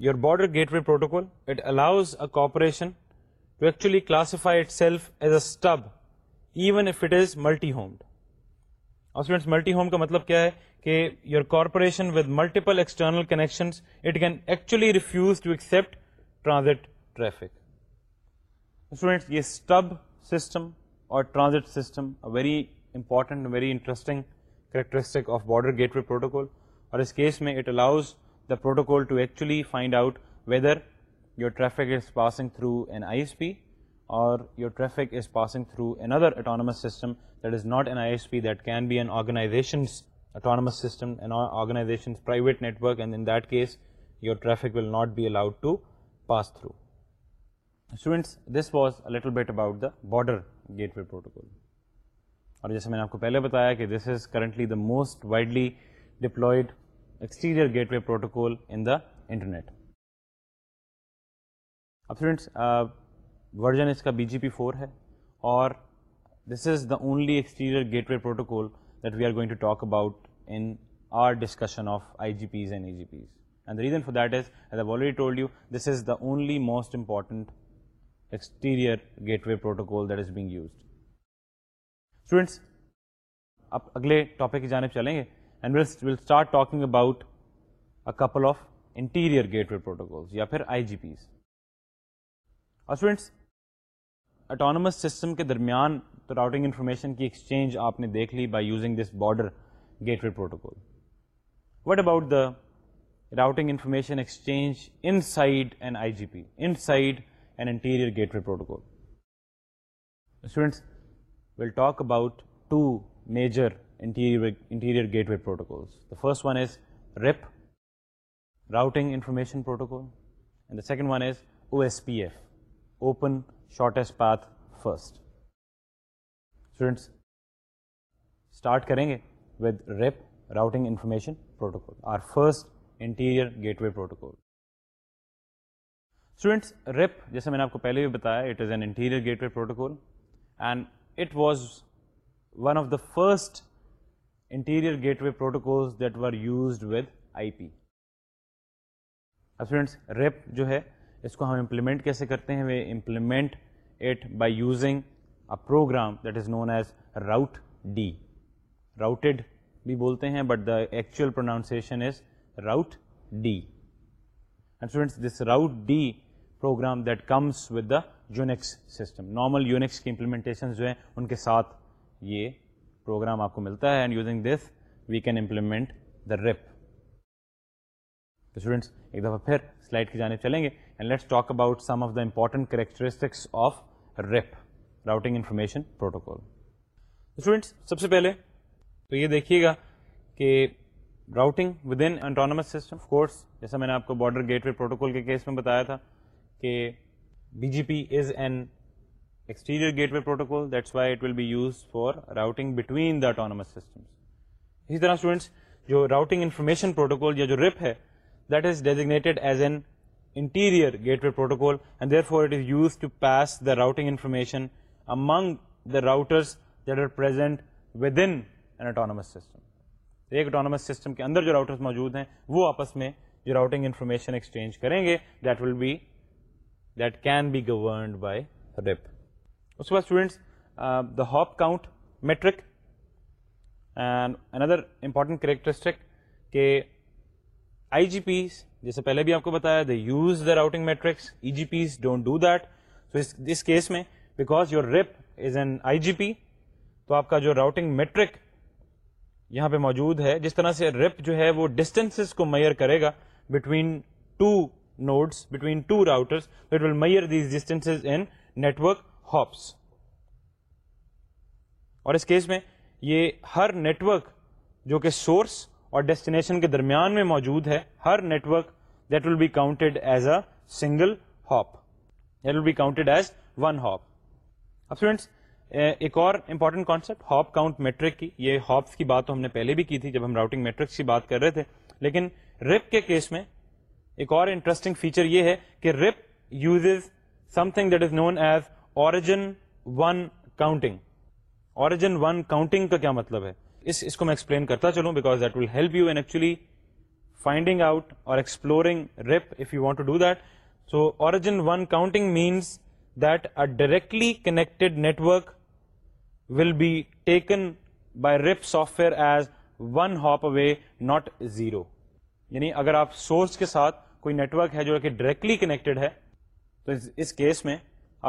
your border gateway protocol it allows a corporation homed or multi home کا مطلب کیا ہے کہ your corporation with multiple external connection it can actually refuse to accept transit students یہ stub system اور transit system very important very interesting characteristic of border gateway protocol اور اس case میں it allows the protocol to actually find out whether your traffic is passing through an I S P or your traffic is passing through another autonomous system that is not an I S P that can be an organisations autonomous system organizations private network and in that case your traffic will not be allowed to pass through students this was little bit about the border gateway protocol اور جیسے میں نے آپ کو پہلے بتایا کہ this is currently the most widely deployed exterior gateway protocol in the internet اب اسٹوڈینٹس ورژن اس کا بی جی پی فور ہے اور this is the only exterior gateway protocol that we are going to talk about in our discussion of I G Ps and E G Ps and the reason for that is already told you this is the only most important ئر gateway protocol that is being used friends آپ اگلے topic کی جانب چلیں گے and will will start talking about a couple of interior gateway protocols یا پھر I G Ps اور اسٹوڈینٹس اٹانومس سسٹم کے درمیان تو راؤٹنگ انفارمیشن کی ایکسچینج آپ نے دیکھ لی by using this border gateway protocol what about the routing information exchange inside and I G P inside and interior gateway protocol students will talk about two major interior gateway protocols the first one is RIP routing information protocol and the second one is O S P F open shortest path first students start کریں گے with RIP routing information protocol are first interior gateway protocol students RIP جیسے میں نے آپ کو پہلے بھی بتایا it is an interior gateway protocol and it was one of the first interior gateway protocols that were used with I P students RIP جو ہے اس کو ہم امپلیمنٹ کیسے کرتے ہیں we implement it by using a program that is known as route D routed بھی بولتے ہیں but the actual pronunciation is route D and students this route D program that comes with the Unix system normal Unix کی implementation جو ہیں ان کے ساتھ یہ programme آپ کو ملتا ہے and using this we can implement the students ایک دفعہ پھر سلائڈ کی جانب چلیں گے and let's talk about some of the important characteristics of RIP routing information protocol سب سے پہلے تو یہ دیکھیے گا کہ routing with in system course جیسا میں نے آپ کو بارڈر گیٹ وے پروٹوکول کے کیس میں بتایا تھا کہ B G P is an exterior gateway protocol that's why it will be use for routing between the autonomous systems اسی طرح اسٹوڈنٹس جو راؤٹنگ انفارمیشن پروٹوکول یا جو رپ ہے that is designated as an interior gateway protocol and therefore it is use to pass the routing information among the routers that are present within an autonomous system ایک autonomous system کے اندر جو routers موجود ہیں وہ آپس میں جو راؤٹنگ انفارمیشن ایکسچینج کریں گے that will be governed by RIP اس کے بعد students the hop count metric important characteristic کے آئی جی پیز جیسے پہلے بھی آپ کو بتایا they use the routing metrics E G Ps don't do that so اس کیس میں because your RIP is an I G P تو آپ کا جو راؤٹنگ میٹرک یہاں پہ موجود ہے جس طرح سے ریپ جو ہے وہ ڈسٹینسز کو میئر کرے گا between two nodes between two routers that will measure these distances in network hops. اور اس کیس میں یہ ہر نیٹورک جو کہ سورس اور ڈیسٹینیشن کے درمیان میں موجود ہے ہر network that will be counted as a single hop that will be counted as one hop اب فرینڈس ایک اور important concept hop count metric کی یہ ہاپس کی بات تو ہم نے پہلے بھی کی تھی جب ہم راؤٹنگ میٹرکس کی بات کر رہے تھے لیکن ریپ کے کیس میں ایک اور انٹرسٹنگ فیچر یہ ہے کہ RIP use something that is known as origin one counting origin one counting کا کیا مطلب ہے اس اس کو میں ایکسپلین کرتا چلوں because that will help you in actually finding out اور exploring RIP if you want to do that so origin one counting means that a directly connected network will be taken by RIP software as one hop away not zero یعنی اگر آپ source کے ساتھ کوئی network ہے جو کہ directly connected ہے تو اس کیس میں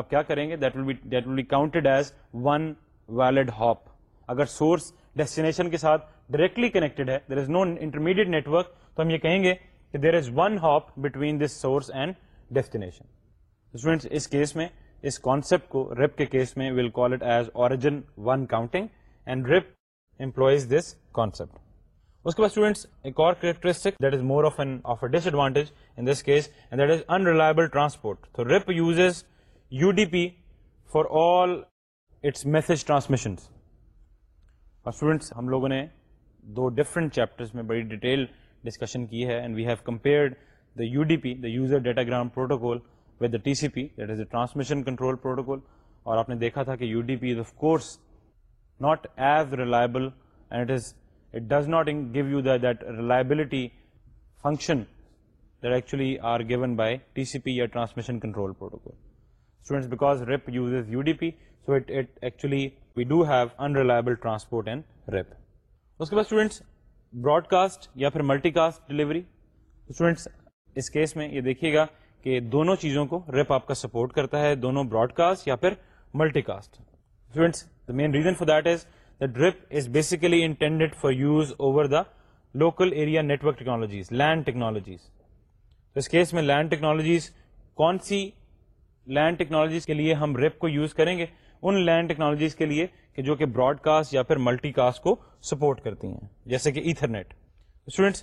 آپ کیا کریں گے that will be that will be counted as one valid hop اگر سورس ڈیسٹینیشن کے ساتھ ڈائریکٹلی کنیکٹڈ ہے there is no intermediate network تو ہم یہ کہیں گے کہ there is one hop between this source and destination students اس کیس میں اس کانسیپٹ کو ریپ کے کیس میں will call it as origin one counting and RIP employs this concept اس کے بعد اسٹوڈینٹس ایک اور characteristic that is more of an of a disadvantage in this case and that is unreliable transport RIP uses U D P for all its message transmission اور students ہم لوگوں نے دو different chapter میں بڑی detail discussion کی ہے and we have compared the U D P the user datagram protocol with the T C P that is a transmission control protocol اور آپ نے دیکھا تھا کہ U D P is of course not as reliable and it is it does not give you the that reliability function that actually are given by T C P یا transmission control protocol U D P so at it actually we do have انسپورٹ and RIP اس کے بعد students broadcast یا پھر multicast delivery اس case میں یہ دیکھیے گا کہ دونوں چیزوں کو ریپ آپ کا سپورٹ کرتا ہے دونوں براڈ کاسٹ یا پھر multicast main reason for that is the drip is basically intended for use over the local area network technologies technologies LAN technologies اس کیس میں لینڈ ٹیکنالوجیز کون سی لینڈ ٹیکنالوجیز کے لیے ہم ریپ کو یوز کریں گے ان لینڈ ٹیکنالوجیز کے لیے کہ جو کہ براڈ کاسٹ یا پھر ملٹی کاسٹ کو سپورٹ کرتی ہیں جیسے کہ ایتھرنیٹ اسٹوڈینٹس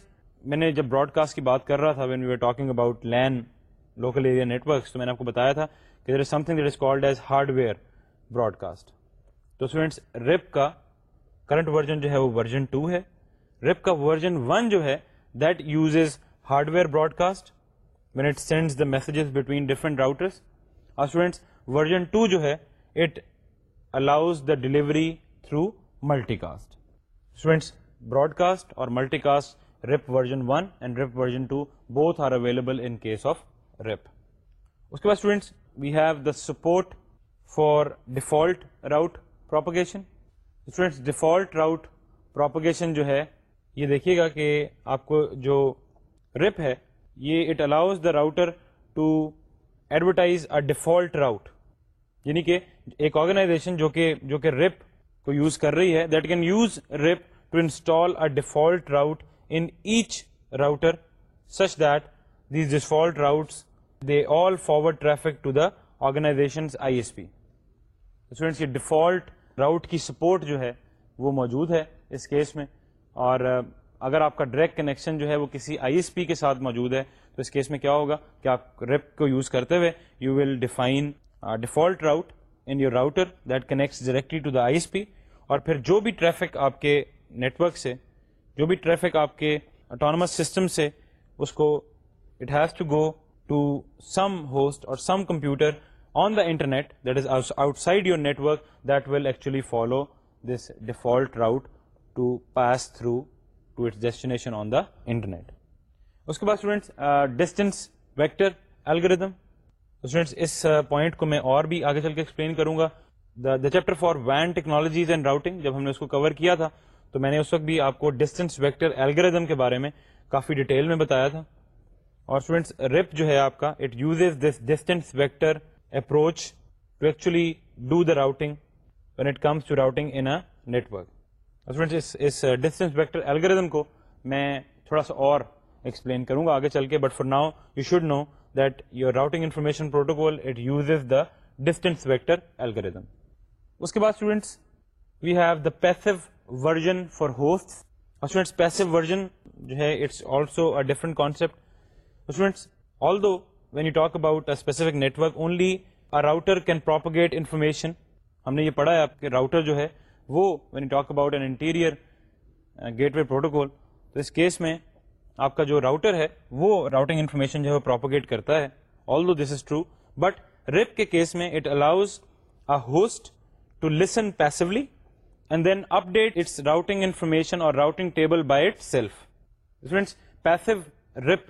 میں نے جب براڈ کاسٹ کی بات کر رہا تھا when we are talking about LAN local area networks تو میں نے آپ کو بتایا تھا کہ there is something that is called as hardware broadcast تو ریپ کا کرنٹ ورژن جو ہے وہ ورژن 2 ہے ریپ کا ورژن 1 جو ہے that uses hardware broadcast when it sends the messages between different routers اور اسٹوڈینٹس ورژن 2 جو ہے it allows the delivery through multicast students broadcast اور multicast RIP version 1 and RIP version 2 both are available in case of RIP اس کے بعد students we have the support for default route propagation students default route propagation جو ہے یہ دیکھیے گا کہ آپ کو جو رپ ہے یہ it allows the router to advertise a default route یعنی کہ ایک آرگنائزیشن جو کہ جو کہ رپ کو یوز کر رہی ہے that can use RIP to install a default route in each router such that these default routes they all forward traffic to the organization I S P students یہ ڈیفالٹ راؤٹ کی support جو ہے وہ موجود ہے اس case میں اور اگر آپ کا ڈائریکٹ کنیکشن جو ہے وہ کسی آئی ایس پی کے ساتھ موجود ہے تو اس کیس میں کیا ہوگا کہ آپ ریپ کو یوز کرتے ہوئے you will define default route in your router that connects directly to the I S P اور پھر جو بھی ٹریفک آپ کے نیٹورک سے جو بھی ٹریفک آپ کے اٹانومس سسٹم سے اس کو it has to go to some host اور some computer internet that is outside you network that will actually follow this default route to pass through to its destination کو میں اور بھی آگے چل کے ایکسپلین کروں گا دا چیپٹر فار وین ٹیکنالوجیز اینڈ راؤٹنگ جب ہم نے اس کو کور کیا تھا تو میں نے اس وقت بھی آپ کو ڈسٹینس ویکٹر ایلگرزم کے بارے میں کافی ڈیٹیل میں بتایا تھا اور distance vector approach to actually do the routing comes to routing کو میں تھوڑا سا اور ایکسپلین کروں گا آگے چل کے but for now you should know that you routing information protocol it use the distance vector algorithm اس کے بعد we have the passive version for ہوفوڈس پیسو ورژن جو ہے different concepts although when you talk about a specific network only a router can propagate information ہم نے یہ پڑھا ہے آپ کے راؤٹر جو ہے وہ when you talk about an interior gateway protocol تو اس کیس میں آپ کا جو راؤٹر ہے وہ راؤٹنگ انفارمیشن جو ہے وہ پراپوگیٹ کرتا ہے although this is true but RIP کے کیس میں it allows a host to listen passively and then update its routing information اور routing table by itself students passive RIP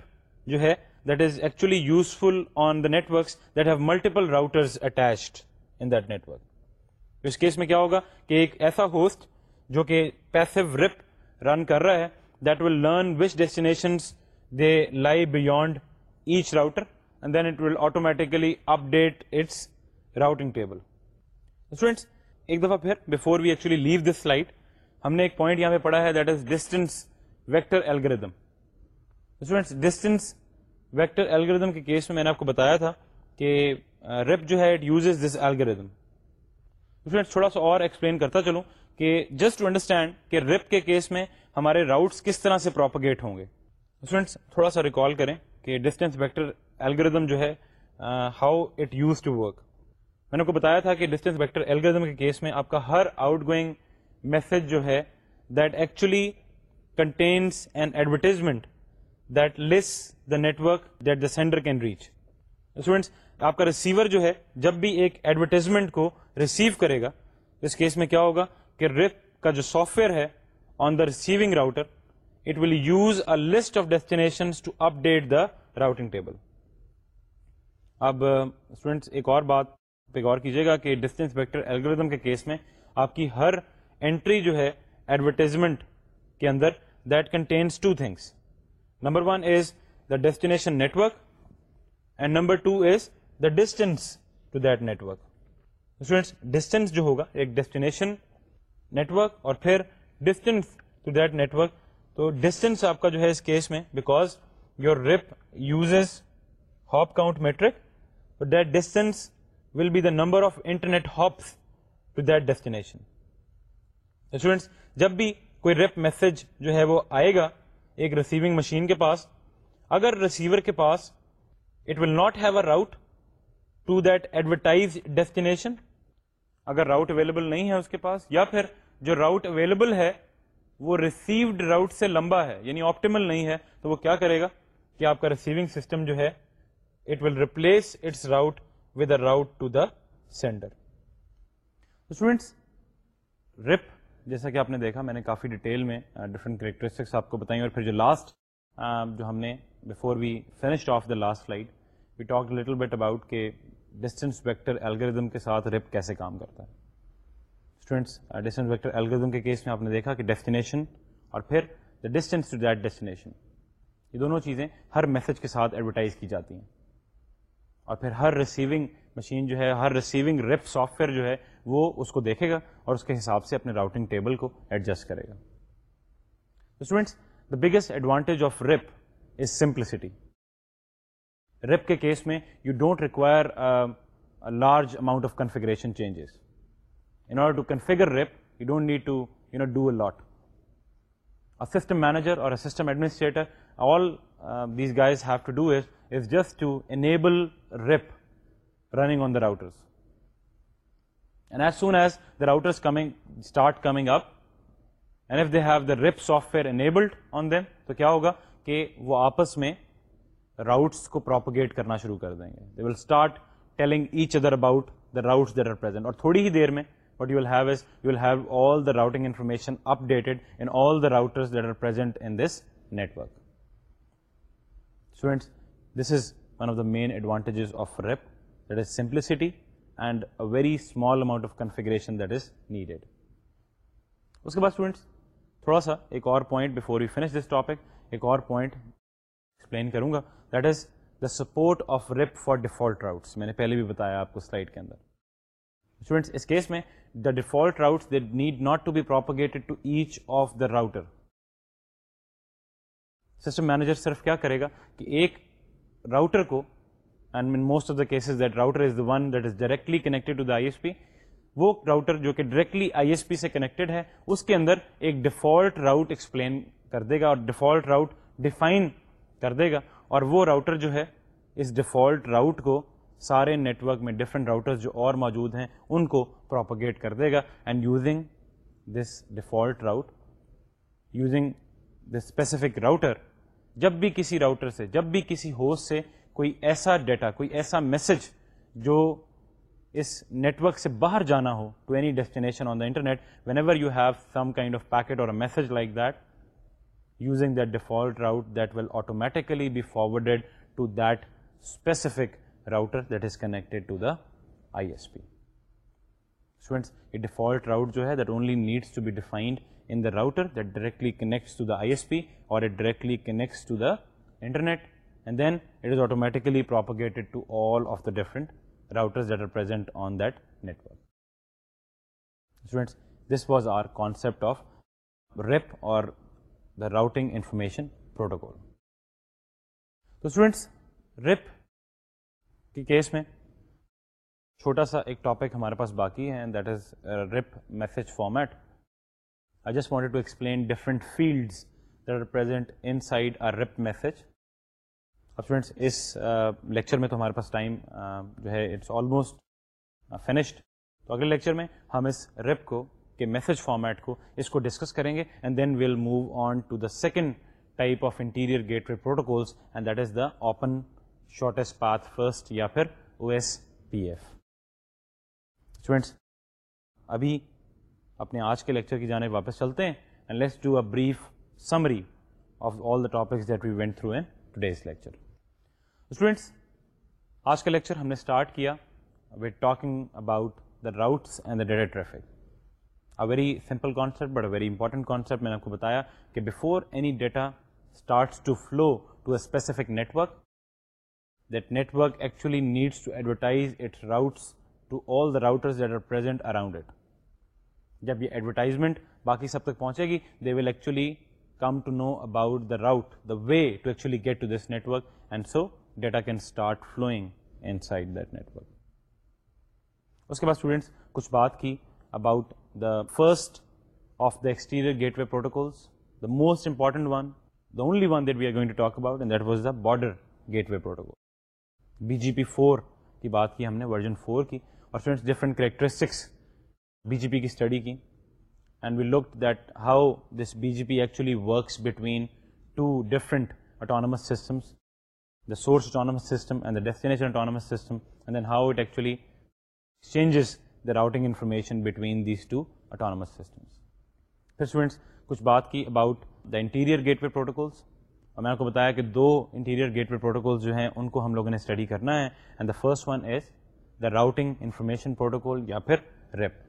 جو ہے that is actually useful on the networks multiple routers میں کیا ہوگا کہ ایک ایسا host جو کہ lie beyond each router update its routing table ایک دفعہ پھر before we actually leave this slide ہم نے ایک پوائنٹ یہاں پہ پڑھا ہے ویکٹر الگریدم کے کیس میں میں نے آپ کو بتایا تھا کہ ریپ جو ہے it use this algorithm friends تھوڑا سا اور ایکسپلین کرتا چلوں کہ جسٹ ٹو انڈرسٹینڈ کہ ریپ کے کیس میں ہمارے راؤٹس کس طرح سے پراپگیٹ ہوں گے فرینڈس تھوڑا سا ریکال کریں کہ ڈسٹینس ویکٹر ایلگردم جو ہے how it use to work میں نے آپ کو بتایا تھا کہ ڈسٹینس ویکٹر الگریدم کے کیس میں آپ کا ہر آؤٹ گوئنگ میسج جو ہے that actually contains an advertisement network that the sender can reach students آپ کا ریسیور جو ہے جب بھی ایک ایڈورٹیزمنٹ کو ریسیو کرے گا اس کیس میں کیا ہوگا کہ ریپ کا جو سافٹ ویئر ہے on the receiving router it will use a list of destination to update the routing table اب اسٹوڈینٹس ایک اور بات پہ غور کیجیے گا کہ ڈسٹینس ویکٹر بیکٹر کے کیس میں آپ کی ہر انٹری جو ہے ایڈورٹیزمنٹ کے اندر that contains two things number one is the destination network and number two is the distance to that network students distance جو ہوگا ایک ڈیسٹینیشن نیٹورک اور پھر ڈسٹینس ٹو دیٹ نیٹورک تو ڈسٹینس آپ کا جو ہے اس کیس میں because your RIP uses hop count metric اور that distance will be the number of internet hops to that destination students جب بھی کوئی ریپ میسج جو ہے وہ آئے گا ایک ریسیونگ مشین کے پاس اگر ریسیور کے پاس it will not have a route to that advertise destination اگر راؤٹ اویلیبل نہیں ہے اس کے پاس یا پھر جو راؤٹ اویلیبل ہے وہ ریسیوڈ راؤٹ سے لمبا ہے یعنی آپٹیمل نہیں ہے تو وہ کیا کرے گا کہ آپ کا ریسیونگ سسٹم جو ہے it will replace its route with a route to the sender students RIP جیسا کہ آپ نے دیکھا میں نے کافی ڈیٹیل میں ڈفرینٹ کریکٹرسٹکس آپ کو بتائیں اور پھر جو لاسٹ جو ہم نے before we finished of the last flight we talk little bit about کہ ڈسٹینس ویکٹر الگریدم کے ساتھ ریپ کیسے کام کرتا ہے اسٹوڈینٹس ڈسٹینس ویکٹر الگریدم کے کیس میں آپ نے دیکھا کہ ڈیسٹینیشن اور پھر the distance to that destination یہ دونوں چیزیں ہر میسج کے ساتھ ایڈورٹائز کی جاتی ہیں اور پھر ہر ریسیونگ مشین جو ہے ہر ریسیونگ ریپ سافٹ ویئر جو ہے وہ اس کو دیکھے گا اور اس کے حساب سے اپنے راؤٹنگ ٹیبل کو ایڈجسٹ کرے گا students the biggest advantage of RIP is simplicity RIP کے کیس میں you don't require large amount of configuration changes in order to configure RIP you don't need to you know do a lot system manager اور system administrator all these guys have to do is just to enable RIP running on the routers and as soon as the راؤ coming coming up and if the RIP software enabled on then تو کیا ہوگا کہ وہ آپس میں routes کو propagate کرنا شروع کر دیں گے the will start telling each other about the route that aren't اور تھوڑی ہی دیر میں but you will have is you will have all the routing information updated are present in this network students main advantage of RIP this simplicity and amount of configuration کروں گا support of RIP for default route میں نے پہلے بھی بتایا آپ کو default route not to be propagate each of the router system manager صرف کیا کرے گا کہ ایک راؤٹر کو and main most of the cases that router is the one that is directly connected to the I S P وہ router جو کہ ڈائریکٹلی آئی ایس پی سے کنیکٹڈ ہے اس کے اندر ایک ڈیفالٹ راؤٹ ایکسپلین کر دے گا اور ڈیفالٹ راؤٹ ڈیفائن کر دے گا اور وہ راؤٹر جو ہے اس ڈیفالٹ راؤٹ کو سارے نیٹ ورک میں ڈفرینٹ راؤٹرس جو اور موجود ہیں ان کو پروپگیٹ کر دے گا and using this default route using the specific router جب بھی کسی راؤٹر سے جب بھی کسی ہوس سے کوئی ایسا ڈیٹا کوئی ایسا میسج جو اس نیٹورک سے باہر جانا ہو to any destination on the internet whenever you have some kind of packet اور message like that using default route that will automatically be forwarded to that specific router that is connected to the I S P students یہ default route جو ہے that only needs to be defined router that directly کنیکٹسٹلی connects to the internet and then it is auto this was are concept of RIP اور the routing information protocol RIP کے case میں چھوٹا سا ایک topic ہمارے پاس باقی ہے that is RIP message format just wanted to explain different field inside message اس لیکچر میں تو ہمارے پاس ٹائم جو ہے اگلے لیکچر میں ہم اس ریپ کو کے میسج فارمیٹ کو اس کو ڈسکس کریں گے and then we will move on to the second type of interior gateway protocol that is the open shortest path first یا پھر او ایس پی ایف ابھی اپنے آج کے لیکچر کی جانب واپس چلتے ہیں and let's do a brief summary of all the topics that we went through in today's lecture students آج کا لیکچر ہم نے اسٹارٹ کیا with talking about the routes and the data traffic a very simple concept but a very important concept میں نے آپ کو بتایا کہ before any data starts to flow to a specific network that network actually needs to advertise it routes to all the routers that are present around it جب یہ advertisement باقی سب تک پہنچے گی they will actually come to know about the route the way to actually get to this network and so data can start flowing inside that network اس کے بعد اسٹوڈینٹس کچھ بات کی about the first of the exterior gateway protocols the most important one the only one that we are going to talk about that was the border gateway protocol B G P four کی بات کی ہم نے version four کی اور students different characteristics B جے P کی study کی and we look that how this B G P actually works between two different autonomous systems the source autonomous system and the destination autonomous system and then how it actually changes the routing information between these two autonomous systems پھر students کچھ بات کی about the interior gateway protocols اور میں نے آپ کو بتایا کہ دو انٹیریئر گیٹ وے پروٹوکولس جو ہیں ان کو ہم لوگوں نے اسٹڈی کرنا ہے and the first one is the routing information protocol یا پھر ریپ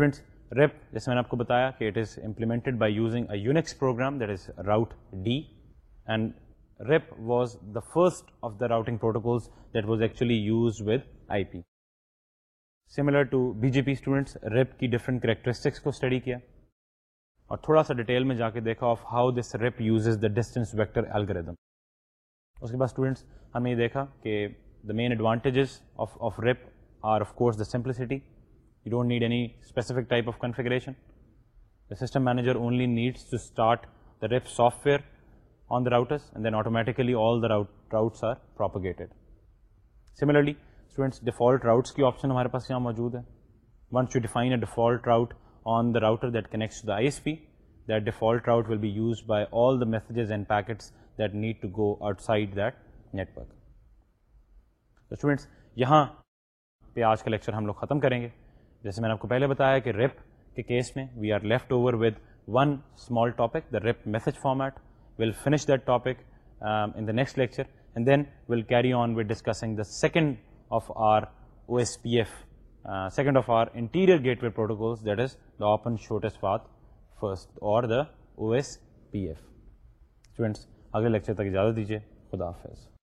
ریپ جیسے میں نے آپ کو بتایا کہ it is implemented first of students RIP کی ڈفرینٹ کریکٹرسٹکس کو اسٹڈی کیا اور تھوڑا سا ڈیٹیل میں جا کے دیکھا اس کے بعد نے یہ دیکھا کہ the main advantages of RIP are of simplicity don't need any specific type of configuration system manager only needs to start software on the routers and then automated similarly default routes کے option ہمارے پاس یہاں موجود ہیں one defiant route on the router that connects route will be use by all the messages and packets that need to go outside that networks یہاں پہ آج کا لیکچر ہم لوگ ختم کریں گے جیسے میں نے آپ کو پہلے بتایا کہ ریپ کے کیس میں we are left over with one small topic the RIP message format will finish that topic in the next lecture and then will carry on with discussing the second of our O S P F second of our interior gateway protocol that is the open shortest path first اور the O S P F students اگلے lecture تک اجازت دیجیے خدا حافظ